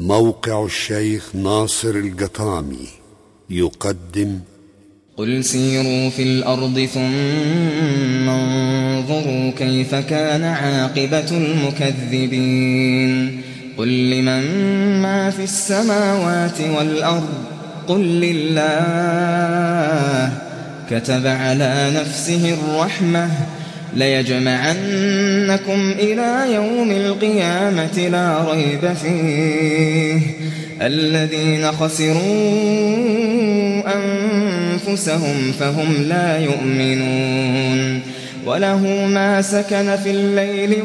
موقع الشيخ ناصر القطامي يقدم قل سيروا في الأرض ثم انظروا كيف كان عاقبة المكذبين. قل لمن ما في السماوات والأرض؟ قل لله. كتب على نفسه الرحمة. ليجمعنكم إلى يوم القيامة لا ريب فيه. الذين خسروا أنفسهم فهم لا يؤمنون. وله ما سكن في الليل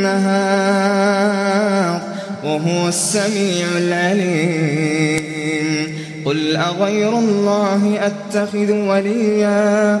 والنهار وهو السميع العليم. قل أغير الله أتخذ وليا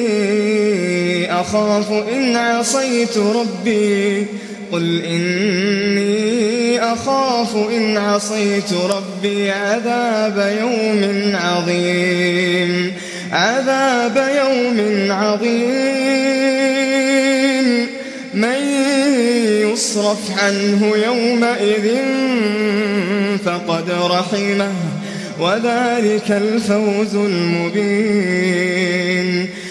أخاف إن عصيت ربي. قل إني أخاف إن عصيت ربي عذاب يوم عظيم. عذاب يوم عظيم. من يصرف عنه يومئذ فقد رحمه. وذلك الفوز المبين.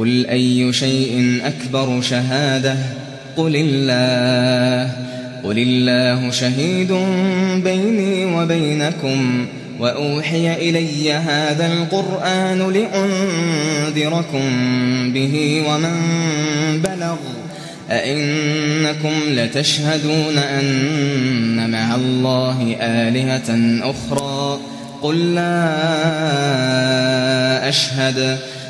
قل أي شيء أكبر شهادة قل الله قل الله شهيد بيني وبينكم وأوحي إلي هذا القرآن لأنذركم به ومن بلغ أئنكم لتشهدون أن مع الله آلهة أخرى قل لا أشهد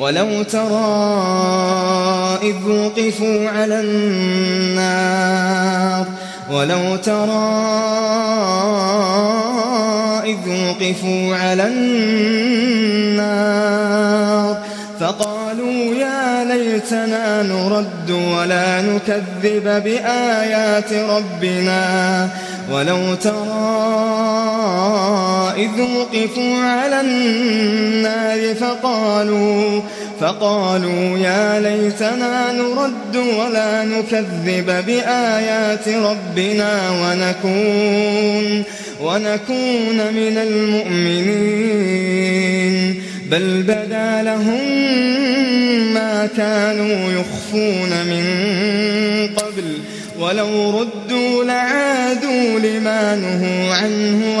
ولو ترى إذ وقفوا على النار ولو ترى إذ وقفوا على النار فقالوا يا ليتنا نرد ولا نكذب بآيات ربنا ولو ترى إذ وقفوا على النار فقالوا فقالوا يا ليتنا نرد ولا نكذب بآيات ربنا ونكون ونكون من المؤمنين. بل بدا لهم ما كانوا يخفون من قبل ولو ردوا لعادوا لما نهوا عنه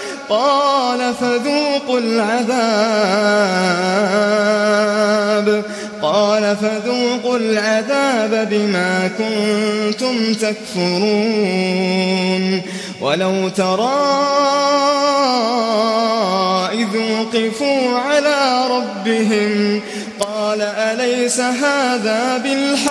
قال فذوقوا العذاب. قال فذوقوا العذاب بما كنتم تكفرون. ولو ترى إذ وقفوا على ربهم قال أليس هذا بالحق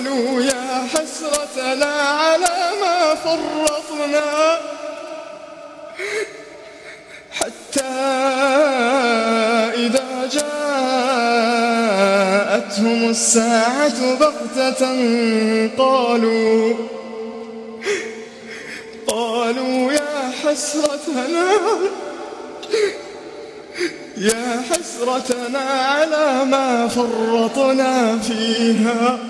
قالوا يا حسرتنا على ما فرطنا. حتى إذا جاءتهم الساعة بغتة قالوا قالوا يا حسرتنا يا حسرتنا على ما فرطنا فيها.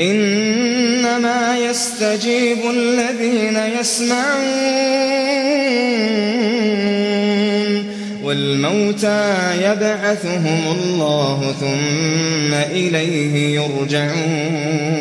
إنما يستجيب الذين يسمعون والموتى يبعثهم الله ثم إليه يرجعون